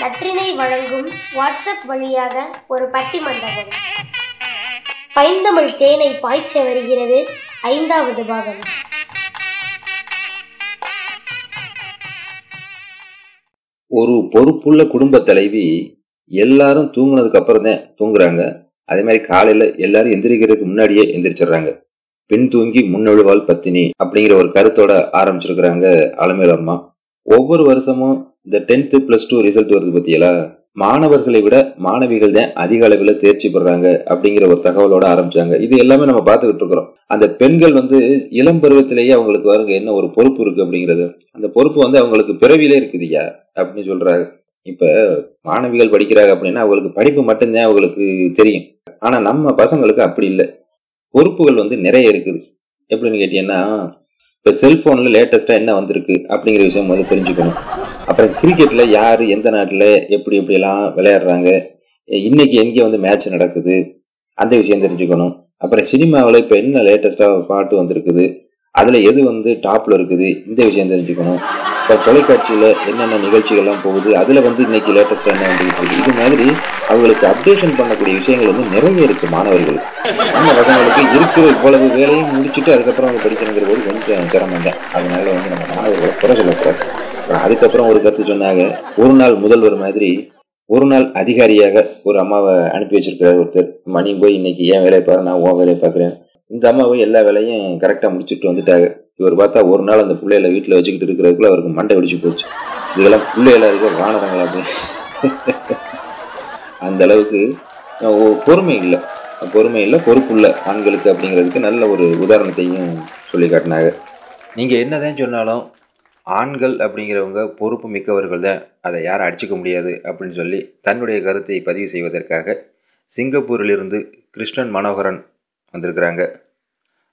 நற்றினை வழங்கும் வாட்ஸ்அப் வழியாக ஒரு பட்டிமண்டபம் பைந்தமிழ் தேனை பாய்ச்ச வருகிறது ஐந்தாவது பாகம். ஒரு பொறுப்புள்ள குடும்ப தலைவி எல்லாரும் தூங்குனதுக்கு அப்புறம் தான் தூங்குறாங்க. அதே மாதிரி காலையில எல்லாரும் எந்திரிக்கிறதுக்கு முன்னாடியே எந்திரிச்சிடுறாங்க. பெண் தூங்கி முன்னெழுவாள் பத்தினி அப்படிங்கிற ஒரு கருத்தோட ஆரம்பிச்சிருக்கிறாங்க அலமேல் அம்மா. ஒவ்வொரு வருஷமும் இந்த டென்த்து பிளஸ் டூ ரிசல்ட் வருது பத்தியலா? மாணவர்களை விட மாணவிகள் தான் அதிக அளவில் தேர்ச்சி பெறாங்க அப்படிங்கிற ஒரு தகவலோட ஆரம்பிச்சாங்க. இது எல்லாமே நம்ம பார்த்துக்கிட்டு இருக்கிறோம். அந்த பெண்கள் வந்து இளம் பருவத்திலேயே அவங்களுக்கு வருங்க என்ன ஒரு பொறுப்பு இருக்கு அப்படிங்கிறது. அந்த பொறுப்பு வந்து அவங்களுக்கு பிறவிலே இருக்குதுயா அப்படின்னு சொல்றாங்க. இப்ப மாணவிகள் படிக்கிறாங்க அப்படின்னா அவங்களுக்கு படிப்பு மட்டும்தான் அவங்களுக்கு தெரியும். ஆனா நம்ம பசங்களுக்கு அப்படி இல்லை. பொறுப்புகள் வந்து நிறைய இருக்குது. எப்படின்னு கேட்டீங்கன்னா இப்போ செல்ஃபோனில் லேட்டஸ்ட்டாக என்ன வந்திருக்கு அப்படிங்கிற விஷயம் முதல்ல தெரிஞ்சுக்கணும். அப்புறம் கிரிக்கெட்டில் யார் எந்த நாட்டில் எப்படி எப்படியெல்லாம் விளையாடுறாங்க இன்னைக்கு எங்கே வந்து மேட்ச் நடக்குது அந்த விஷயம் தெரிஞ்சுக்கணும். அப்புறம் சினிமாவில் இப்போ என்ன லேட்டஸ்ட்டாக பாட்டு வந்திருக்குது அதில் எது வந்து டாப்பில் இருக்குது இந்த விஷயம் தெரிஞ்சுக்கணும். இப்போ தொலைக்காட்சியில் என்னென்ன நிகழ்ச்சிகள்லாம் போகுது அதில் வந்து இன்றைக்கி லேட்டஸ்ட்டாக என்ன வந்துகிட்டு இருக்குது இது மாதிரி அவங்களுக்கு அப்டேஷன் பண்ணக்கூடிய விஷயங்கள் வந்து நிறைய இருக்குது மாணவர்களுக்கு. அந்த பசங்களுக்கு இருக்கிற இவ்வளவு வேலையும் முடிச்சுட்டு அதுக்கப்புறம் அவங்க படிக்கணுங்கிற போது கொஞ்சம் சிரமம் தான். அதனால வந்து நம்ம மாணவர்களை குறை சொல்லக்கூடாது அதுக்கப்புறம் ஒரு கருத்து சொன்னாங்க ஒரு நாள் முதல்வர் மாதிரி ஒரு நாள் அதிகாரியாக ஒரு அம்மாவை அனுப்பி வச்சிருக்கிறார் ஒருத்தர். மணி போய் இன்னைக்கு ஏன் வேலையை பாரு நான் உன் வேலையை பார்க்குறேன். இந்த அம்மாவை எல்லா வேலையும் கரெக்டாக முடிச்சுட்டு வந்துட்டாங்க. இவர் பார்த்தா ஒரு நாள் அந்த பிள்ளைகளை வீட்டில் வச்சுக்கிட்டு இருக்கிறதுக்குள்ள அவருக்கு மண்டை வெடிச்சு போச்சு. இதெல்லாம் பிள்ளைகளா இருக்க வானரங்களா அப்படின்னு அந்த அளவுக்கு பொறுமை இல்லை. பொறுமை இல்லை பொறுப்புள்ள ஆண்களுக்கு அப்படிங்கிறதுக்கு நல்ல ஒரு உதாரணத்தையும் சொல்லி காட்டினாங்க. நீங்கள் என்னதான் சொன்னாலும் ஆண்கள் அப்படிங்கிறவங்க பொறுப்பு மிக்கவர்கள் தான். அதை யாரும் அடிச்சுக்க முடியாது அப்படின்னு சொல்லி தன்னுடைய கருத்தை பதிவு செய்வதற்காக சிங்கப்பூரிலிருந்து கிருஷ்ணன் மனோகரன் வந்திருக்கிறாங்க.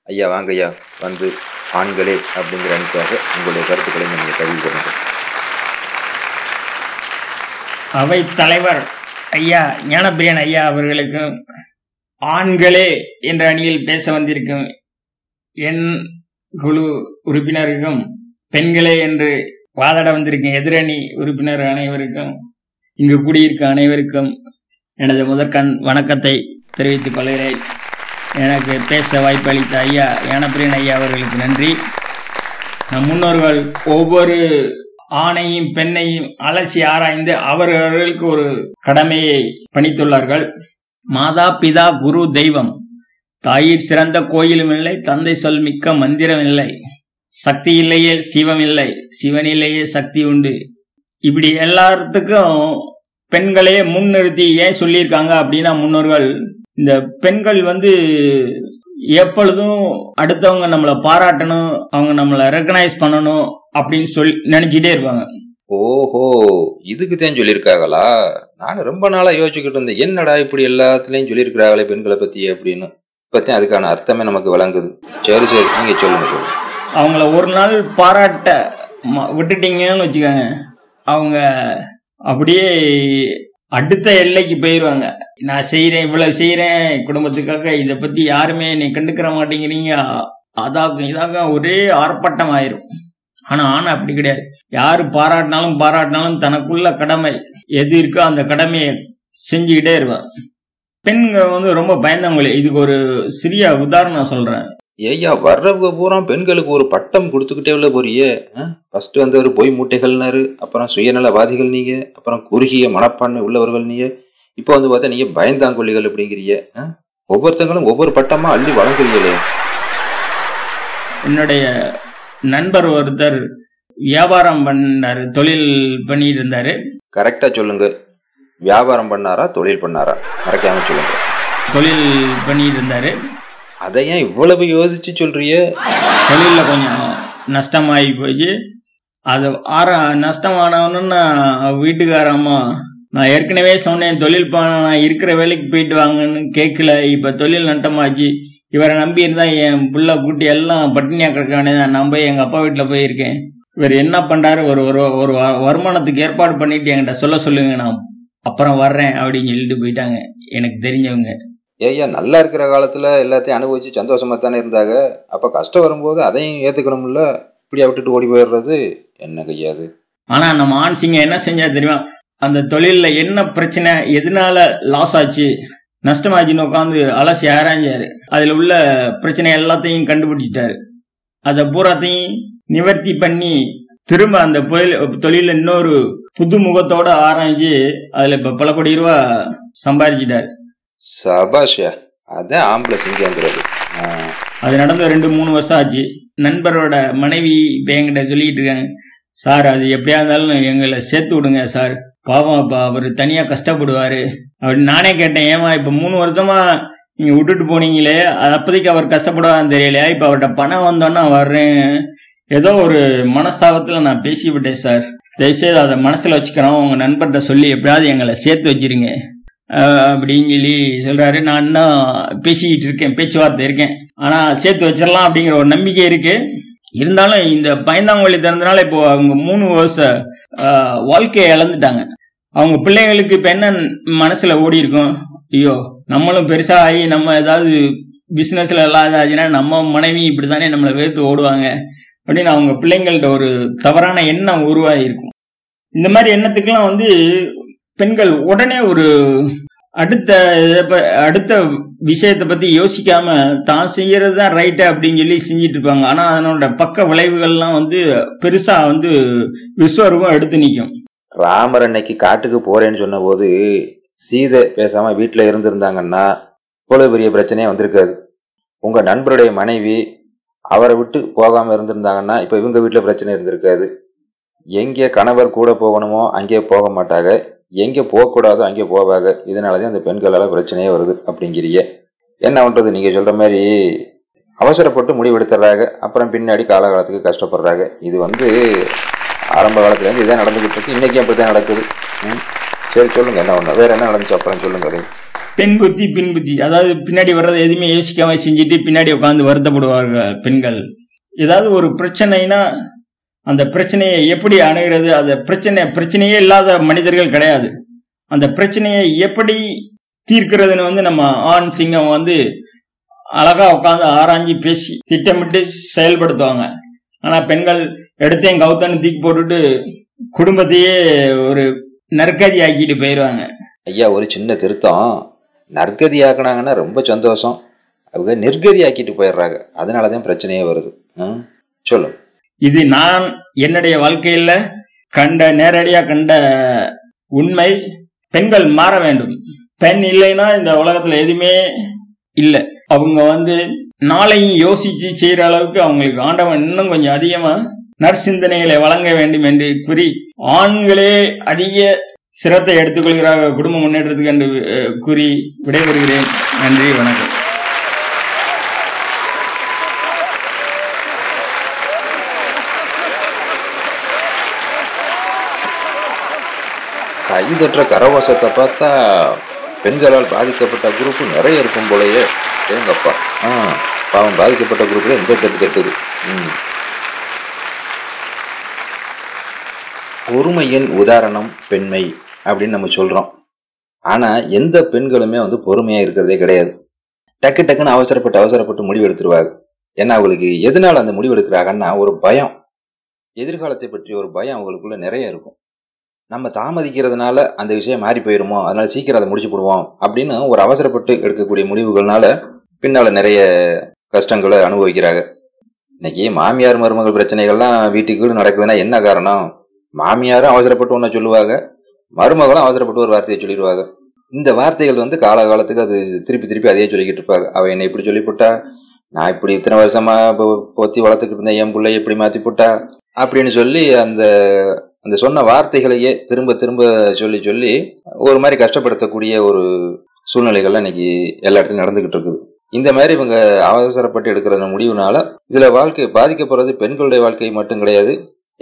ஐயா வாங்க ஐயா வந்து ஆண்களே அப்படிங்கிற அணிக்காக உங்களுடைய கருத்துக்களை நீங்கள் பதிவு அவை தலைவர் ஐயா ஞானப்பிரியன் ஐயா அவர்களுக்கும் ஆண்களே என்ற அணியில் பேச வந்திருக்கும் என் குழு உறுப்பினருக்கும் பெண்களே என்று வாதாட வந்திருக்கும் எதிரணி உறுப்பினர் அனைவருக்கும் இங்கு கூடியிருக்கும் அனைவருக்கும் எனது முதற்கண் வணக்கத்தை தெரிவித்துக் கொள்கிறேன். எனக்கு பேச வாய்ப்பளித்த ஐயா ஞானப்பிரியன் ஐயா அவர்களுக்கு நன்றி. நம் முன்னோர்கள் ஒவ்வொரு ஆணையும் பெண்ணையும் அலசி ஆராய்ந்து அவர்களுக்கு ஒரு கடமையை பணித்துள்ளார்கள். மாதா பிதா குரு தெய்வம். தாயிற் சிறந்த கோயிலும் இல்லை தந்தை சொல் மிக்க மந்திரம் இல்லை. சக்தி இல்லையே சிவம் இல்லை சிவனிலேயே சக்தி உண்டு. இப்படி எல்லாத்துக்கும் பெண்களே முன்னிறுத்தி ஏன் சொல்லியிருக்காங்க அப்படின்னா முன்னோர்கள் இந்த பெண்கள் வந்து எப்பொழுதும் அடுத்தவங்க நம்மளை பாராட்டணும் அவங்க நம்மளை ரெக்கனைஸ் பண்ணணும் அப்படின்னு சொல்லி நினைச்சிட்டே இருப்பாங்க. ஓஹோ இதுக்கு தான் சொல்லியிருக்காங்களா நான் ரொம்ப நாளாக யோசிச்சுக்கிட்டு இருந்தேன். என்னடா இப்படி எல்லாத்துலேயும் சொல்லியிருக்கிறாங்களே பெண்களை பற்றி அப்படின்னு. இப்போத்தான் அதுக்கான அர்த்தமே நமக்கு விளங்குது. சரி சரி நீங்கள் சொல்லுங்க அவங்கள ஒரு நாள் பாராட்ட விட்டுட்டீங்கன்னு வச்சுக்கோங்க. அவங்க அப்படியே அடுத்த எல்லைக்கு போயிடுவாங்க நான் செய்கிறேன் இவ்வளவு செய்கிறேன் குடும்பத்துக்காக இதை பற்றி யாருமே என்னை கண்டுக்கிற மாட்டேங்கிறீங்க. அதாக்கும் இதாக்கும் ஒரே ஆர்ப்பாட்டம் ஆயிரும் ஆனா ஆனா அப்படி கிடையாது. யாரு பாராட்டினாலும் பாராட்டினாலும் தனக்குள்ள கடமை. எது இருக்கோ அந்த கடமையை செஞ்சுக்கிட்டே இருவார் பெண்கள் வந்து ரொம்ப பயந்தவங்களே. இதுக்கு ஒரு சிறிய உதாரணம் சொல்றேன். ஏய்யா வர்றவங்க பூரா பெண்களுக்கு ஒரு பட்டம் கொடுத்துக்கிட்டே உள்ள போறியே. ஃபர்ஸ்ட் வந்து ஒரு பொய் மூட்டைகள்னாரு அப்புறம் சுயநலவாதிகள் நீங்க அப்புறம் குறுகிய மனப்பான்மை உள்ளவர்கள் நீங்க. இப்போ வந்து பார்த்தா நீங்க பயந்தாங்கொல்லிகள் அப்படிங்கிறீங்க. ஆ? ஒவ்வொருத்தங்களும் ஒவ்வொரு பட்டமா அள்ளி வழங்குறீங்களே. என்னுடைய நண்பர் ஒருத்தர் வியாபாரம் பண்ணாரு தொழில் பண்ணிட்டு இருந்தாரு கரெக்டா சொல்லுங்க. வியாபாரம் பண்ணாரா தொழில் பண்ணாரா? மறக்காம சொல்லுங்க. தொழில் பண்ணிட்டு இருந்தாரு அதை ஏன் இவ்வளவு யோசிச்சு சொல்றிய? தொழிலில் கொஞ்சம் நஷ்டமாகி போய் அது ஆற நஷ்டமானவன்னு வீட்டுக்கார அம்மா நான் ஏற்கனவே சொன்னேன் தொழில் பண்ண நான் இருக்கிற வேலைக்கு போயிட்டு வாங்கன்னு கேட்கல இப்ப தொழில் நட்டமாச்சு. இவரை நம்பி இருந்தா என் புள்ள கூட்டி எல்லாம் பட்டினியா கிடக்க வேண்டியதான் நான் போய் எங்க அப்பா வீட்டுல போயிருக்கேன். இவர் என்ன பண்றாரு ஒரு ஒரு ஒரு வ- வருமானத்துக்கு ஏற்பாடு பண்ணிட்டு என்கிட்ட சொல்ல சொல்லுங்க நான் அப்புறம் வர்றேன் அப்படின்னு சொல்லிட்டு போயிட்டாங்க எனக்கு தெரிஞ்சவங்க. ஏய்யா நல்லா இருக்கிற காலத்தில் எல்லாத்தையும் அனுபவித்து சந்தோஷமாக தானே இருந்தாங்க அப்போ கஷ்டம் வரும்போது அதையும் ஏற்றுக்கணும்ல இப்படியா விட்டுட்டு ஓடி போயிடுறது? என்ன கையாது ஆனால் நம்ம ஆண் என்ன செஞ்சா தெரியுமா? அந்த தொழிலில் என்ன பிரச்சனை எதனால லாஸ் ஆச்சு? நஷ்டமாச்சுன்னு உட்காந்து அலசி ஆராய்ஞ்சாரு. அதில் உள்ள பிரச்சனை எல்லாத்தையும் கண்டுபிடிச்சிட்டாரு. அதை பூராத்தையும் நிவர்த்தி பண்ணி திரும்ப அந்த தொழில் தொழில இன்னொரு புது முகத்தோட ஆராய்ஞ்சு அதில் இப்போ பல கோடி ரூபா சம்பாரிச்சிட்டாரு. சபாஷா அதான் ஆம்பளை சிங்கங்கிறது. அது நடந்த ரெண்டு மூணு வருஷம் ஆச்சு. நண்பரோட மனைவி இப்போ என்கிட்ட சொல்லிட்டு இருக்காங்க. சார் அது எப்படியா இருந்தாலும் எங்களை சேர்த்து விடுங்க சார். பாவம் அப்பா அவர் தனியா கஷ்டப்படுவாரு. அப்படின்னு நானே கேட்டேன். ஏமா இப்ப மூணு வருஷமா நீங்க விட்டுட்டு போனீங்களே? அது அப்போதைக்கு அவர் கஷ்டப்படுவான்னு தெரியலையா? இப்ப அவர்கிட்ட பணம் வந்தோன்னா வர்றேன். ஏதோ ஒரு மனஸ்தாபத்துல நான் பேசி விட்டேன் சார். தயவுசெய்து அதை மனசுல வச்சுக்கிறோம் உங்க நண்பர்கிட்ட சொல்லி எப்படியாவது எங்களை சேர்த்து வச்சிருங்க. அப்படின்னு சொல்லி சொல்றாரு. நான் இன்னும் பேசிக்கிட்டு இருக்கேன் பேச்சுவார்த்தை இருக்கேன். ஆனா சேர்த்து வச்சிடலாம் அப்படிங்கிற ஒரு நம்பிக்கை இருக்கு. இருந்தாலும் இந்த பயந்தாங்கொழி திறந்தனால இப்போ அவங்க மூணு வருஷ வாழ்க்கையை இழந்துட்டாங்க. அவங்க பிள்ளைங்களுக்கு இப்ப என்ன மனசுல ஓடி இருக்கும்? ஐயோ நம்மளும் பெருசா ஆகி நம்ம ஏதாவது பிசினஸ்ல எல்லாம் ஆச்சுன்னா நம்ம மனைவி இப்படித்தானே நம்மளை வெறுத்து ஓடுவாங்க. அப்படின்னு அவங்க பிள்ளைங்கள்ட்ட ஒரு தவறான எண்ணம் உருவாகி இருக்கும். இந்த மாதிரி எண்ணத்துக்கெல்லாம் வந்து பெண்கள் உடனே ஒரு அடுத்த அடுத்த விஷயத்தை பத்தி யோசிக்காம தான் செய்யறது தான் ரைட்டு அப்படின்னு சொல்லி செஞ்சிட்டு இருப்பாங்க. ஆனா அதனோட பக்க விளைவுகள்லாம் வந்து பெருசா வந்து விஸ்வரூபம் எடுத்து நிற்கும் ராமர் அன்னைக்கு காட்டுக்கு போறேன்னு சொன்னபோது சீதை பேசாம வீட்டுல இருந்திருந்தாங்கன்னா இவ்வளவு பெரிய பிரச்சனையே வந்திருக்காது. உங்க நண்பருடைய மனைவி அவரை விட்டு போகாம இருந்திருந்தாங்கன்னா இப்ப இவங்க வீட்டுல பிரச்சனை இருந்திருக்காது. எங்கே கணவர் கூட போகணுமோ அங்கே போக மாட்டாங்க. எங்கே போகக்கூடாதோ அங்கே போவாங்க. இதனாலதான் அந்த பெண்களால் பிரச்சனையே வருது அப்படிங்கிறிய. என்ன பண்ணுறது நீங்கள் சொல்கிற மாதிரி அவசரப்பட்டு முடிவெடுத்துறாங்க. அப்புறம் பின்னாடி காலகாலத்துக்கு கஷ்டப்படுறாங்க. இது வந்து ஆரம்ப காலத்துலேருந்து இதான் நடந்துகிட்டு இருக்கு. அப்படி தான் நடக்குது. ம். சரி சொல்லுங்கள் என்ன ஒன்று வேறு என்ன நடந்துச்சு? அப்புறம் சொல்லுங்கள் அதை. பெண் புத்தி பின் புத்தி. அதாவது பின்னாடி வர்றதை எதுவுமே யோசிக்காம செஞ்சுட்டு பின்னாடி உட்காந்து வருத்தப்படுவார்கள் பெண்கள். ஏதாவது ஒரு பிரச்சனைனா அந்த பிரச்சனையை எப்படி அணுகிறது? அந்த பிரச்சனை பிரச்சனையே இல்லாத மனிதர்கள் கிடையாது. அந்த பிரச்சனையை எப்படி தீர்க்கிறதுன்னு வந்து நம்ம ஆண் சிங்கம் வந்து அழகா உட்காந்து ஆராய்ஞ்சி பேசி திட்டமிட்டு செயல்படுத்துவாங்க. ஆனா பெண்கள் எடுத்தையும் கவுத்தன்னு தூக்கி போட்டுட்டு குடும்பத்தையே ஒரு நற்கதி ஆக்கிட்டு போயிடுவாங்க ஐயா ஒரு சின்ன திருத்தம். நற்கதி ஆக்குனாங்கன்னா ரொம்ப சந்தோஷம். அவங்க நிர்கதி ஆக்கிட்டு போயிடுறாங்க. அதனாலதான் பிரச்சனையே வருது. ம். இது நான் என்னுடைய வாழ்க்கையில கண்ட நேரடியா கண்ட உண்மை. பெண்கள் மாற வேண்டும். பெண் இல்லைன்னா இந்த உலகத்துல எதுவுமே இல்லை. அவங்க வந்து நாளையும் யோசிச்சு செய்யற அளவுக்கு அவங்களுக்கு ஆண்டவன் இன்னும் கொஞ்சம் அதிகமா நற்சிந்தனைகளை வழங்க வேண்டும் என்று கூறி ஆண்களே அதிக சிரத்தை எடுத்துக்கொள்கிறார்கள். குடும்ப முன்னேற்றத்துக்கு என்று கூறி விடைபெறுகிறேன். நன்றி வணக்கம். கைதற்ற கரவசத்தை பார்த்தா பெண்களால் பாதிக்கப்பட்ட குரூப்பு நிறைய இருக்கும் போலயே. எங்கப்பா ஆ பாவம் பாதிக்கப்பட்ட குரூப்பில் எந்த தட்டு தட்டுது. ம். பொறுமையின் உதாரணம் பெண்மை அப்படின்னு நம்ம சொல்றோம். ஆனா எந்த பெண்களுமே வந்து பொறுமையா இருக்கிறதே கிடையாது. டக்கு டக்குன்னு அவசரப்பட்டு அவசரப்பட்டு முடிவு எடுத்துருவாங்க. ஏன்னா அவங்களுக்கு எதனால அந்த முடிவு எடுக்கிறாங்கன்னா ஒரு பயம். எதிர்காலத்தை பற்றி ஒரு பயம் அவங்களுக்குள்ள நிறைய இருக்கும். நம்ம தாமதிக்கிறதுனால அந்த விஷயம் மாறி போயிருமோ? அதனால சீக்கிரம் அதை முடிச்சு போடுவோம். அப்படின்னு ஒரு அவசரப்பட்டு எடுக்கக்கூடிய முடிவுகள்னால பின்னால நிறைய கஷ்டங்களை அனுபவிக்கிறாங்க. இன்னைக்கு மாமியார் மருமகள் பிரச்சனைகள்லாம் வீட்டுக்கு நடக்குதுன்னா என்ன காரணம்? மாமியாரும் அவசரப்பட்டு ஒன்றை சொல்லுவாங்க. மருமகளும் அவசரப்பட்டு ஒரு வார்த்தையை சொல்லிடுவாங்க. இந்த வார்த்தைகள் வந்து காலகாலத்துக்கு அது திருப்பி திருப்பி அதையே சொல்லிக்கிட்டு இருப்பாங்க. அவ என்னை இப்படி சொல்லிவிட்டா நான் இப்படி இத்தனை வருஷமா பொத்தி வளர்த்துக்கிட்டு இருந்தேன் என் பிள்ளை இப்படி மாத்தி போட்டா அப்படின்னு சொல்லி அந்த அந்த சொன்ன வார்த்தைகளையே திரும்ப திரும்ப சொல்லி சொல்லி ஒரு மாதிரி கஷ்டப்படுத்தக்கூடிய ஒரு சூழ்நிலைகள்லாம் இன்னைக்கு எல்லா இடத்துலையும் நடந்துகிட்டு இருக்குது. இந்த மாதிரி இவங்க அவசரப்பட்டு எடுக்கிற முடிவுனால இதுல வாழ்க்கை பாதிக்கப்படுறது பெண்களுடைய வாழ்க்கை மட்டும் கிடையாது.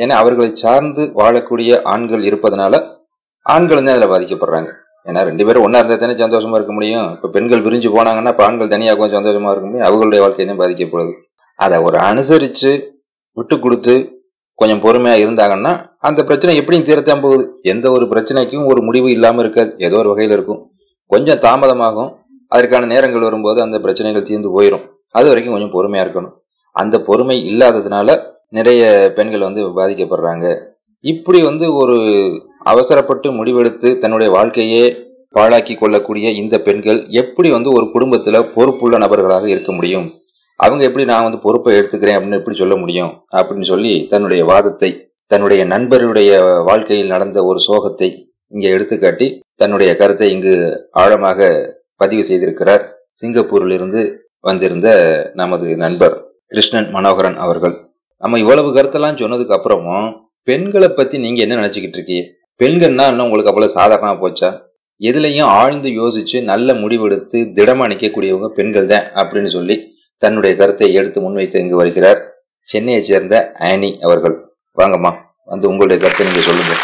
ஏன்னா அவர்களை சார்ந்து வாழக்கூடிய ஆண்கள் இருப்பதனால ஆண்கள் தான் அதில் பாதிக்கப்படுறாங்க. ஏன்னா ரெண்டு பேரும் ஒன்றா இருந்தால் தானே சந்தோஷமா இருக்க முடியும். இப்போ பெண்கள் பிரிஞ்சு போனாங்கன்னா இப்போ ஆண்கள் தனியாக கொஞ்சம் சந்தோஷமா இருக்க முடியும். அவர்களுடைய வாழ்க்கையை தான் பாதிக்கப்படுது. அதை ஒரு அனுசரித்து விட்டு கொடுத்து கொஞ்சம் பொறுமையா இருந்தாங்கன்னா அந்த பிரச்சனை எப்படியும் தீரத்தான் போகுது. எந்த ஒரு பிரச்சனைக்கும் ஒரு முடிவு இல்லாம இருக்காது. ஏதோ ஒரு வகையில இருக்கும். கொஞ்சம் தாமதமாகும். அதற்கான நேரங்கள் வரும்போது அந்த பிரச்சனைகள் தீர்ந்து போயிடும் அது வரைக்கும் கொஞ்சம் பொறுமையா இருக்கணும். அந்த பொறுமை இல்லாததுனால நிறைய பெண்கள் வந்து பாதிக்கப்படுறாங்க. இப்படி வந்து ஒரு அவசரப்பட்டு முடிவெடுத்து தன்னுடைய வாழ்க்கையே பாழாக்கி கொள்ளக்கூடிய இந்த பெண்கள் எப்படி வந்து ஒரு குடும்பத்துல பொறுப்புள்ள நபர்களாக இருக்க முடியும்? அவங்க எப்படி நான் வந்து பொறுப்பை எடுத்துக்கிறேன் அப்படின்னு எப்படி சொல்ல முடியும்? அப்படின்னு சொல்லி தன்னுடைய வாதத்தை தன்னுடைய நண்பருடைய வாழ்க்கையில் நடந்த ஒரு சோகத்தை இங்கே எடுத்துக்காட்டி தன்னுடைய கருத்தை இங்கு ஆழமாக பதிவு செய்திருக்கிறார். சிங்கப்பூரில் இருந்து வந்திருந்த நமது நண்பர் கிருஷ்ணன் மனோகரன் அவர்கள். நம்ம இவ்வளவு கருத்தெல்லாம் சொன்னதுக்கு அப்புறமும் பெண்களை பத்தி நீங்க என்ன நினைச்சுக்கிட்டு இருக்கீங்க? பெண்கள்னா இன்னும் உங்களுக்கு அவ்வளவு சாதாரணமா போச்சா? எதுலையும் ஆழ்ந்து யோசிச்சு நல்ல முடிவெடுத்து திடமா நிற்கக்கூடியவங்க பெண்கள் தான் அப்படின்னு சொல்லி தன்னுடைய கருத்தை எடுத்து முன்வைத்து இங்கு வருகிறார். சென்னையை சேர்ந்த ஆனி அவர்கள். வாங்கம்மா வந்து உங்களுடைய கருத்தை நீங்க சொல்லுங்க.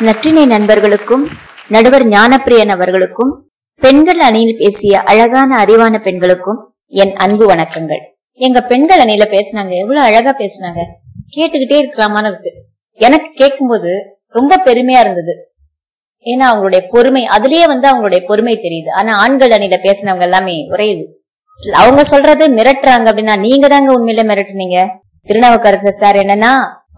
நற்றினை நண்பர்களுக்கும் நடுவர் ஞானப்பிரியன் அவர்களுக்கும் பெண்கள் அணியில் பேசிய அழகான அறிவான பெண்களுக்கும் என் அன்பு வணக்கங்கள். எங்க பெண்கள் அணியில பேசினாங்க எவ்வளவு அழகா பேசினாங்க. கேட்டுக்கிட்டே இருக்கலாமான்னு இருக்கு. எனக்கு கேட்கும்போது ரொம்ப பெருமையா இருந்தது. ஏன்னா அவங்களுடைய பொறுமை அதுலயே வந்து அவங்களுடைய பொறுமை தெரியுது. ஆனா ஆண்கள் அணியில பேசினவங்க எல்லாமே ஒரே அவங்க சொல்றது மிரட்டுறாங்க அப்படின்னா நீங்க தாங்க உண்மையில மிரட்டுனீங்க. திருநாவுக்கரசர் சார் என்னன்னா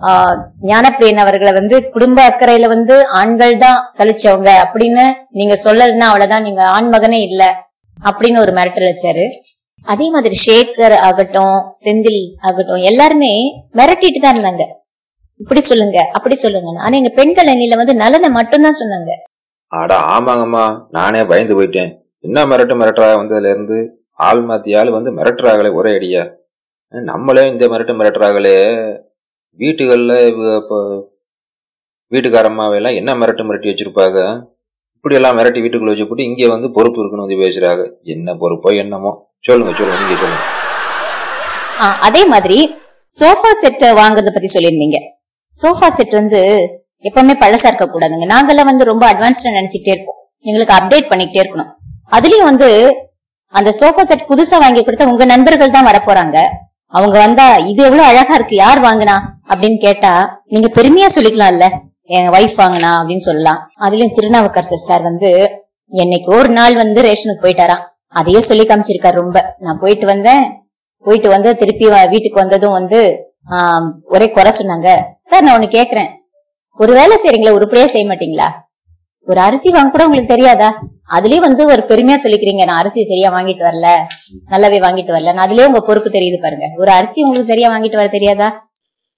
ஆஹ் ஞானப்பிரியன் அவர்களை வந்து குடும்ப அக்கறையில வந்து ஆண்கள் தான் சலிச்சவங்க அப்படின்னு நீங்க சொல்லலன்னா அவ்வளவுதான் நீங்க ஆண் மகனே இல்ல அப்படின்னு ஒரு மிரட்டல் வச்சாரு அதே மாதிரி ஷேகர் ஆகட்டும் செந்தில் ஆகட்டும் எல்லாருமே மிரட்டிட்டு தான் இருந்தாங்க. இப்படி சொல்லுங்க அப்படி சொல்லுங்க ஆனா எங்க பெண்கள் அணியில வந்து நலனை மட்டும்தான் சொன்னாங்க. ஆடா ஆமாங்கம்மா. நானே பயந்து போயிட்டேன். என்ன மிரட்டு மிரட்டுறா வந்ததுல இருந்து ஆள் மாத்தி ஆள் வந்து மிரட்டுறாங்களே ஒரே அடியா. நம்மளே இந்த மிரட்டு மிரட்டுறாங்களே. வீட்டுகள்ல இப்போ வீட்டுக்காரம்மாவெல்லாம் என்ன மிரட்டு மிரட்டி வச்சிருப்பாங்க இப்படி எல்லாம் மிரட்டி வீட்டுக்குள்ள வச்சு போட்டு இங்கே வந்து பொறுப்பு இருக்குன்னு வந்து பேசுறாங்க என்ன பொறுப்போ என்னமோ. சொல்லுங்க சொல்லுங்க நீங்க சொல்லுங்க. அதே மாதிரி சோஃபா செட் வாங்குறத பத்தி சொல்லியிருந்தீங்க. சோஃபா செட் வந்து எப்பவுமே பழசா இருக்க கூடாதுங்க நாங்கெல்லாம் வந்து ரொம்ப அட்வான்ஸ்டா நினைச்சுட்டே இருப்போம். எங்களுக்கு அப்டேட் பண்ணிக்கிட்டே இருக்கணும். அதுலயும் வந்து அந்த சோஃபா செட் புதுசா வாங்கி கொடுத்தா உங்க நண்பர்கள் தான் வரப்போறாங்க. அவங்க வந்தா இது எவ்வளவு அழகா இருக்கு. யார் வாங்குனா? அப்படின்னு கேட்டா நீங்க பெருமையா சொல்லிக்கலாம்ல. என் ஒய்ஃப் வாங்கினா அப்படின்னு சொல்லலாம். அதுலயும் திருநாவுக்கரசர் சார் வந்து என்னைக்கு ஒரு நாள் வந்து ரேஷனுக்கு போயிட்டாராம் அதையே சொல்லி காமிச்சிருக்காரு ரொம்ப. நான் போயிட்டு வந்தேன். போயிட்டு வந்து திருப்பி வ- வீட்டுக்கு வந்ததும் வந்து ஒரே குறை சொன்னாங்க. சார் நான் ஒண்ணு கேக்குறேன். ஒரு வேலை செய்றீங்களா உருப்படியா செய்ய மாட்டீங்களா? ஒரு அரிசி வாங்க கூட உங்களுக்கு தெரியாதா? அதுலயே வந்து ஒரு பெருமையா சொல்லிக்கிறீங்க. நான் அரிசி சரியா வாங்கிட்டு வரல. நல்லாவே வாங்கிட்டு வரல. நான் அதுலயே உங்க பொறுப்பு தெரியுது பாருங்க. ஒரு அரிசி உங்களுக்கு சரியா வாங்கிட்டு வர தெரியாதா?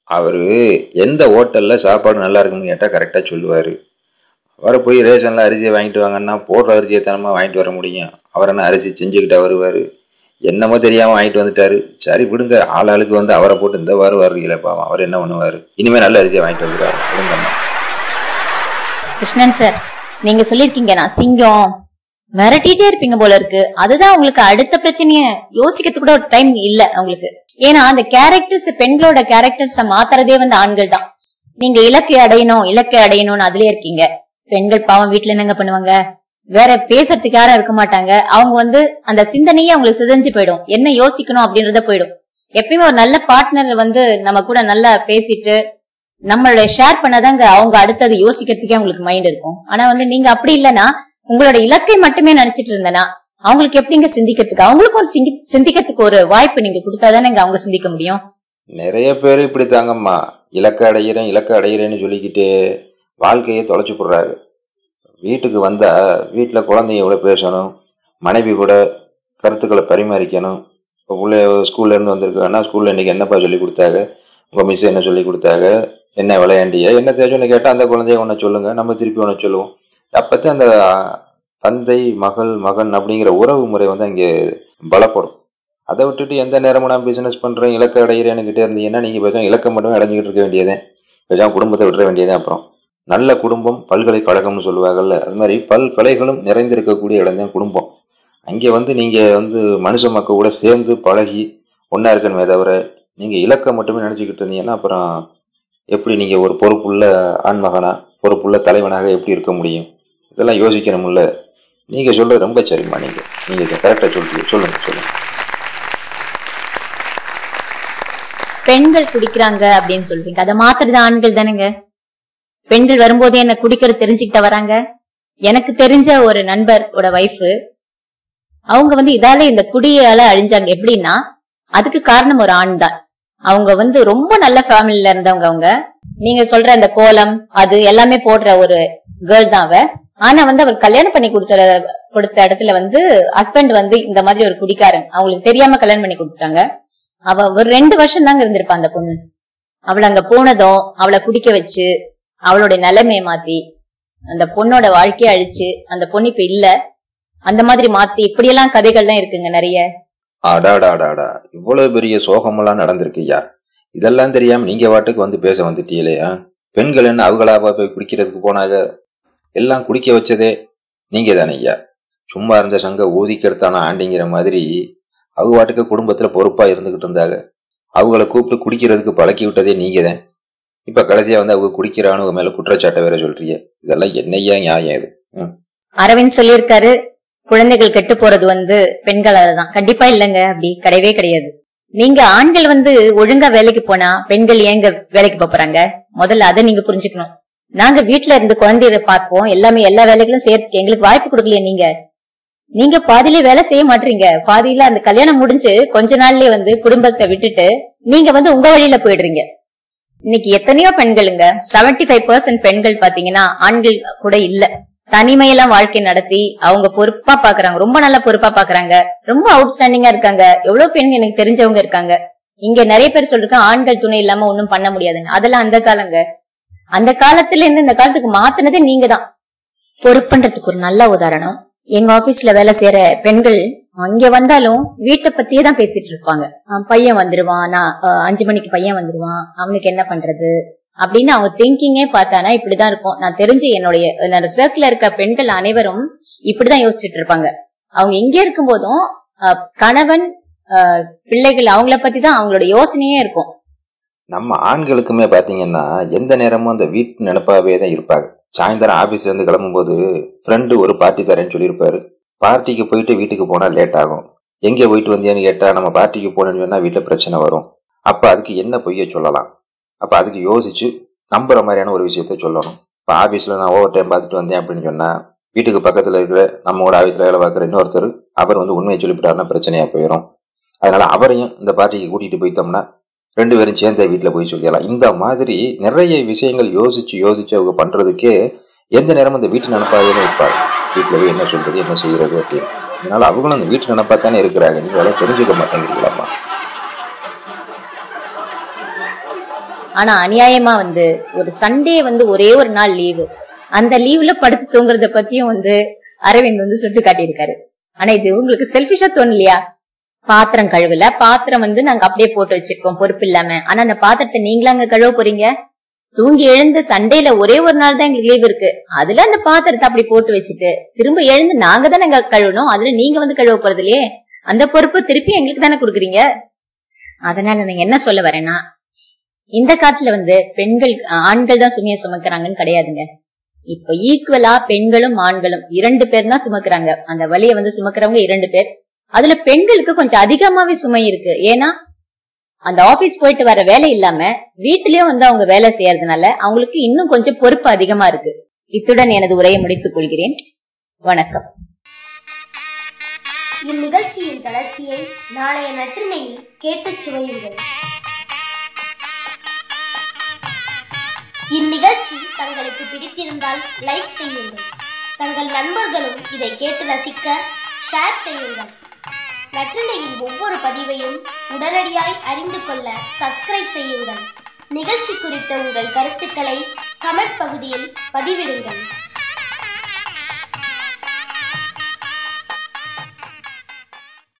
அவரு எந்த ஹோட்டல்ல சாப்பாடு நல்லா இருக்குன்னு கேட்டா கரெக்டா சொல்லுவாரு. அவரை போய் ரேஷன்ல அரிசியை வாங்கிட்டு வாங்கன்னா போடுற அரிசியை தனமா வாங்கிட்டு வர முடியும்? அவர் என்ன அரிசி செஞ்சுக்கிட்டா வருவாரு? என்னமோ தெரியாம வாங்கிட்டு வந்துட்டாரு. சரி விடுங்க. ஆள் ஆளுக்கு வந்து அவரை போட்டு இந்த வாரம் வருவீங்களே பாவம். அவர் என்ன பண்ணுவாரு? இனிமே நல்ல அரிசியை வாங்கிட்டு வந்துருவாரு விடுங்கம்மா கிருஷ்ணன் சார் நீங்க சொல்லிருக்கீங்க நான் சிங்கம். மிரட்டிட்டே இருப்பீங்க போல இருக்கு. அதுதான் உங்களுக்கு அடுத்த பிரச்சனைய. யோசிக்கிறதுக்கு கூட ஒரு டைம் இல்ல உங்களுக்கு ஏன்னா அந்த கேரக்டர்ஸ் பெண்களோட கேரக்டர்ஸ் மாத்துறதே வந்து ஆண்கள் தான். நீங்க இலக்கை அடையணும் இலக்கை அடையணும்னு அதுலயே இருக்கீங்க. பெண்கள் பாவம் வீட்டுல என்னங்க பண்ணுவாங்க? வேற பேசுறதுக்கு யாரும் இருக்க மாட்டாங்க. அவங்க வந்து அந்த சிந்தனையே அவங்களுக்கு சிதைஞ்சு போயிடும். என்ன யோசிக்கணும் அப்படின்றத போயிடும். எப்பயுமே ஒரு நல்ல பார்ட்னர் வந்து நம்ம கூட நல்லா பேசிட்டு நம்மளோட ஷேர் பண்ணதாங்க அவங்க அடுத்தது யோசிக்கிறதுக்கே அவங்களுக்கு மைண்ட் இருக்கும். ஆனா வந்து நீங்க அப்படி இல்லைன்னா உங்களோட இலக்கை மட்டுமே நினைச்சிட்டு இருந்தனா அவங்களுக்கு எப்படிங்க சிந்திக்கிறதுக்கு? அவங்களுக்கும் ஒரு சிந்தி- சிந்திக்கிறதுக்கு ஒரு வாய்ப்பு நீங்க கொடுத்தாதானே அவங்க சிந்திக்க முடியும். நிறைய பேர் இப்படி தாங்கம்மா இலக்க அடைகிறேன் இலக்க அடைகிறேன்னு சொல்லிக்கிட்டு வாழ்க்கையை தொலைச்சு போடுறாரு. வீட்டுக்கு வந்தால் வீட்டில் குழந்தைங்க எவ்வளோ பேசணும் மனைவி கூட கருத்துக்களை பரிமாறிக்கணும். இப்போ பிள்ளை ஸ்கூல்லேருந்து வந்திருக்காங்கன்னா ஸ்கூலில் இன்றைக்கி என்னப்பா சொல்லி கொடுத்தாங்க? உங்கள் மிஸ் என்ன சொல்லி கொடுத்தாங்க? என்ன விளையாண்டிய? என்ன தேவைன்னு கேட்டால் அந்த குழந்தைய ஒன்று சொல்லுங்கள் நம்ம திருப்பி ஒன்று சொல்லுவோம். அப்போத்தே அந்த தந்தை மகள் மகன் அப்படிங்கிற உறவு முறை வந்து அங்கே பலப்படும். அதை விட்டுட்டு எந்த நேரமும் நான் பிஸ்னஸ் பண்ணுறேன் இலக்க அடைகிறேன்னு கிட்டே இருந்தீங்கன்னா நீங்கள் பேசாம இலக்கம் மட்டுமே அடைஞ்சிக்கிட்டு இருக்க வேண்டியதே பேசாமல் குடும்பத்தை விட்டுற வேண்டியதே அப்புறம். நல்ல குடும்பம் பல்கலைக்கழகம்னு சொல்லுவாங்கல்ல. அது மாதிரி பல்கலைகளும் நிறைந்திருக்கக்கூடிய இடம் தான் குடும்பம். அங்கே வந்து நீங்கள் வந்து மனுஷ மக்கள் கூட சேர்ந்து பழகி ஒன்றா இருக்கணுமே தவிர நீங்கள் இலக்கம் மட்டுமே நினச்சிக்கிட்டு இருந்தீங்கன்னா அப்புறம் எப்படி நீங்கள் ஒரு பொறுப்புள்ள ஆண்மகனாக பொறுப்புள்ள தலைவனாக எப்படி இருக்க முடியும்? இதெல்லாம் யோசிக்கணும்ல. நீங்கள் சொல்கிறது ரொம்ப சரிம்மா நீங்கள் நீங்கள் கரெக்டாக சொல்லி சொல்லுங்க சொல்லுங்க. பெண்கள் குடிக்கிறாங்க அப்படின்னு சொல்றீங்க. அதை மாத்துறது ஆண்கள் தானேங்க. பெண்கள் வரும்போதே என்ன குடிக்கிறது தெரிஞ்சுக்கிட்ட வராங்க? எனக்கு தெரிஞ்ச ஒரு நண்பரோட ஒய்ஃப் அவங்க வந்து இதால இந்த குடியால அழிஞ்சாங்க. எப்படின்னா அதுக்கு காரணம் ஒரு ஆண் தான். அவங்க வந்து ரொம்ப நல்ல ஃபேமிலில இருந்தவங்க அவங்க. நீங்க சொல்ற அந்த கோலம் அது எல்லாமே போடுற ஒரு கேர்ள் தான் அவ. ஆனா வந்து அவர் கல்யாணம் பண்ணி கொடுத்த கொடுத்த இடத்துல வந்து ஹஸ்பண்ட் வந்து இந்த மாதிரி ஒரு குடிக்காரன். அவங்களுக்கு தெரியாம கல்யாணம் பண்ணி கொடுத்துட்டாங்க. அவ ஒரு ரெண்டு வருஷம் தாங்க இருந்திருப்பா அந்த பொண்ணு. அவளை அங்க போனதும் அவளை குடிக்க வச்சு அவளுடைய நிலைமையை மாத்தி அந்த பொண்ணோட வாழ்க்கையை அழிச்சு அந்த பொண்ணு இப்ப இல்ல அந்த மாதிரி மாத்தி இப்படியெல்லாம் கதைகள்லாம் இருக்குங்க நிறைய. அடாடாடாடா இவ்வளவு பெரிய சோகமெல்லாம் நடந்திருக்குய்யா இதெல்லாம் தெரியாம நீங்க வாட்டுக்கு வந்து பேச வந்துட்டீங்களே பெண்கள் என்ன அவங்களாவா போய் குடிக்கிறதுக்கு போனாங்க? எல்லாம் குடிக்க வச்சதே நீங்க தானே ஐயா. சும்மா இருந்த சங்க ஊதிக்கெடுத்தான ஆண்டிங்கிற மாதிரி அவங்க வாட்டுக்கு குடும்பத்துல பொறுப்பா இருந்துகிட்டு இருந்தாங்க. அவங்கள கூப்பிட்டு குடிக்கிறதுக்கு பழக்கி விட்டதே நீங்க தான் இப்ப கடைசியா வந்து அவங்க குடிக்கிறான்னு மேல குற்றச்சாட்டை வேற சொல்றீங்க. இதெல்லாம் என்னையா நியாயம் இது? அரவிந்த் சொல்லியிருக்காரு குழந்தைகள் கெட்டு போறது வந்து பெண்களால தான் கண்டிப்பா இல்லங்க அப்படி கிடையவே கிடையாது. நீங்க ஆண்கள் வந்து ஒழுங்கா வேலைக்கு போனா பெண்கள் ஏங்க வேலைக்கு போறாங்க? முதல்ல அதை நீங்க புரிஞ்சுக்கணும். நாங்க வீட்ல இருந்து குழந்தைய பார்ப்போம் எல்லாமே எல்லா வேலைகளும் செய்யறதுக்கு எங்களுக்கு வாய்ப்பு கொடுக்கலையே நீங்க. நீங்க பாதியிலே வேலை செய்ய மாட்டீங்க. பாதியில அந்த கல்யாணம் முடிஞ்சு கொஞ்ச நாள்லயே வந்து குடும்பத்தை விட்டுட்டு நீங்க வந்து உங்க வழியில போயிடுறீங்க. இன்னைக்கு எத்தனையோ பெண்களுங்க 75% ஃபைவ் பெர்சென்ட் பெண்கள் பாத்தீங்கன்னா ஆண்கள் கூட இல்ல. தனிமையெல்லாம் வாழ்க்கை நடத்தி அவங்க பொறுப்பா பாக்குறாங்க ரொம்ப நல்லா பொறுப்பா பாக்குறாங்க. ரொம்ப அவுட்ஸ்டாண்டிங்கா இருக்காங்க. எவ்வளவு பெண் எனக்கு தெரிஞ்சவங்க இருக்காங்க. இங்க நிறைய பேர் சொல்றாங்க ஆண்கள் துணை இல்லாம ஒண்ணும் பண்ண முடியாதுன்னு. அதெல்லாம் அந்த காலங்க. அந்த காலத்துல இருந்து இந்த காலத்துக்கு மாத்தினதே நீங்க தான் பொறுப்புன்றதுக்கு ஒரு நல்ல உதாரணம். எங்க ஆபீஸ்ல வேலை செய்யற பெண்கள் அங்க வந்தாலும் வீட்டை பத்தியே தான் பேசிட்டு இருப்பாங்க. பையன் வந்துருவான் நான் அஞ்சு மணிக்கு பையன் வந்துருவான் அவனுக்கு என்ன பண்றது? அப்படின்னு அவங்க திங்கிங்கே பார்த்தானா இப்படிதான் இருக்கும். நான் தெரிஞ்சு என்னுடைய என்னோட சர்க்கிள் இருக்க பெண்கள் அனைவரும் இப்படிதான் யோசிச்சுட்டு இருப்பாங்க. அவங்க இங்க இருக்கும் போதும் கணவன் பிள்ளைகள் அவங்கள பத்தி தான் அவங்களோட யோசனையே இருக்கும். நம்ம ஆண்களுக்குமே பாத்தீங்கன்னா எந்த நேரமும் அந்த வீட்டு நினப்பாவே தான் இருப்பாங்க. சாயந்தரம் ஆபீஸ்ல இருந்து கிளம்பும்போது ஃப்ரெண்டு ஒரு பார்ட்டி தரேன்னு சொல்லியிருப்பாரு. பார்ட்டிக்கு போயிட்டு வீட்டுக்கு போனா லேட் ஆகும். எங்க போயிட்டு வந்தியான்னு கேட்டா நம்ம பார்ட்டிக்கு போனேன்னு சொன்னால் வீட்டுல பிரச்சனை வரும். அப்ப அதுக்கு என்ன பொய்ய சொல்லலாம். அப்ப அதுக்கு யோசிச்சு நம்புற மாதிரியான ஒரு விஷயத்த சொல்லணும். இப்ப ஆபீஸ்ல நான் ஓவர் டைம் பார்த்துட்டு வந்தேன் அப்படின்னு சொன்னா வீட்டுக்கு பக்கத்துல இருக்கிற நம்மளோட ஆபீஸ்ல வேலை பார்க்குற இன்னொருத்தர் அவர் வந்து உண்மையை சொல்லிவிட்டாருன்னா பிரச்சனையா போயிடும் அதனால அவரையும் இந்த பார்ட்டிக்கு கூட்டிட்டு போயிட்டோம்னா ரெண்டு பேரும் சேர்ந்த வீட்டில் போய் சொல்லிடலாம். இந்த மாதிரி நிறைய விஷயங்கள் யோசிச்சு யோசிச்சு அவங்க பண்றதுக்கே எந்த நேரமும் இந்த வீட்டு நினப்பாவே இருப்பார். வீட்டில் போய் என்ன சொல்றது என்ன செய்யறது அப்படின்னு அதனால அவங்களும் அந்த வீட்டு நினப்பா தானே இருக்கிறாங்க. நீங்க அதெல்லாம் தெரிஞ்சுக்க மாட்டேங்கிறீங்களாம்மா. ஆனா அநியாயமா வந்து ஒரு சண்டே வந்து ஒரே ஒரு நாள் லீவு. அந்த லீவ்ல படுத்து தூங்குறத பத்தியும் வந்து அரவிந்த் வந்து சுட்டு காட்டியிருக்காரு ஆனா இது உங்களுக்கு செல்பிஷா தோணலையா? பாத்திரம் கழுவல. பாத்திரம் வந்து நாங்க அப்படியே போட்டு வச்சிருக்கோம் பொறுப்பு இல்லாம. ஆனா அந்த பாத்திரத்தை நீங்களா அங்க கழுவ போறீங்க? தூங்கி எழுந்து சண்டேல ஒரே ஒரு நாள் தான் எங்களுக்கு லீவ் இருக்கு. அதுல அந்த பாத்திரத்தை அப்படி போட்டு வச்சுட்டு திரும்ப எழுந்து நாங்க தானே அங்க கழுவணும் அதுல நீங்க வந்து கழுவ போறது இல்லையே? அந்த பொறுப்பு திருப்பி எங்களுக்கு தானே கொடுக்குறீங்க? அதனால நான் என்ன சொல்ல வரேன்னா இந்த காலத்துல வந்து பெண்கள் ஆண்கள் தான் சுமையை சுமக்கிறாங்கன்னு கிடையாதுங்க. இப்ப ஈக்குவலா பெண்களும் ஆண்களும் இரண்டு பேர் தான் சுமக்கிறாங்க. அந்த வழிய வந்து சுமக்கிறவங்க இரண்டு பேர். அதுல பெண்களுக்கு கொஞ்சம் அதிகமாவே சுமை இருக்கு. ஏன்னா அந்த ஆபீஸ் போயிட்டு வர வேலை இல்லாம வீட்டிலயும் வந்து அவங்க வேலை செய்யறதுனால அவங்களுக்கு இன்னும் கொஞ்சம் பொறுப்பு அதிகமா இருக்கு. இத்துடன் எனது உரையை முடித்துக் கொள்கிறேன். வணக்கம். இந்நிகழ்ச்சியின் தொடர்ச்சியை நாளைய நற்றினையில் கேட்டுச் சுவையுங்கள். இந்நிகழ்ச்சி தங்களுக்கு பிடித்திருந்தால் லைக் செய்யுங்கள். தங்கள் நண்பர்களும் இதை கேட்டு ரசிக்க ஷேர் செய்யுங்கள். நற்றினையின் ஒவ்வொரு பதிவையும் உடனடியாய் அறிந்து கொள்ள சப்ஸ்கிரைப் செய்யுங்கள். நிகழ்ச்சி குறித்த உங்கள் கருத்துக்களை கமெண்ட் பகுதியில் பதிவிடுங்கள்.